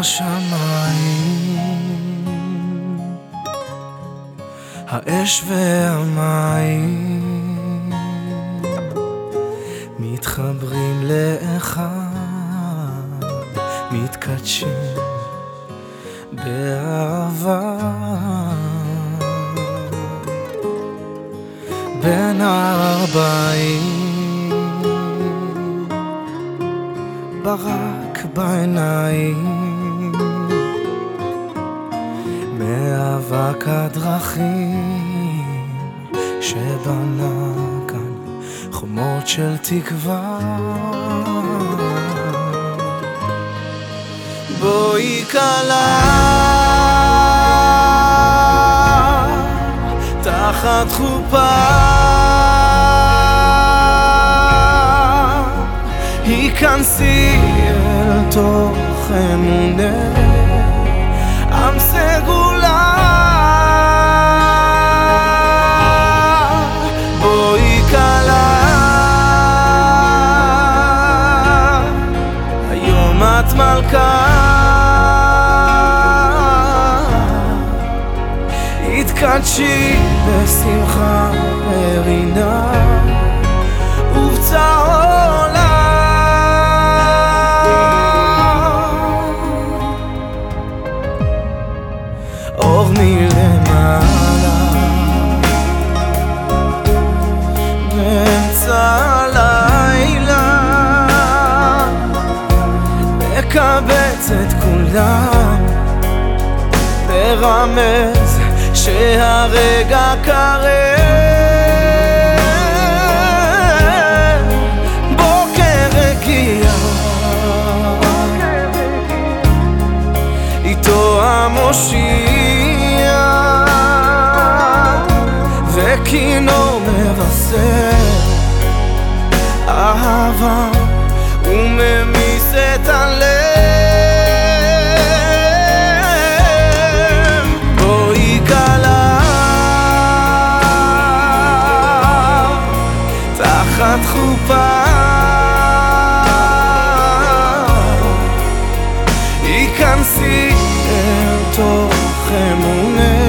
השמיים. האש והמים מתחברים לאחד, מתקדשים באהבה. בין הארבעים ברק בעיניים. מאבק הדרכים שבנה כאן חומות של תקווה. בואי כלה תחת חופה. היכנסי אל תוך אמונה התקדשי בשמחה ורינה ובצע עולם אור מלמעלה באמצע הלילה מקבץ את כולם מרמז שהרגע קרב בוקר הגיע איתו המושיע וכינור מבשר אהבה וממיס כמעט חופה היכנסי אל תוך אמונך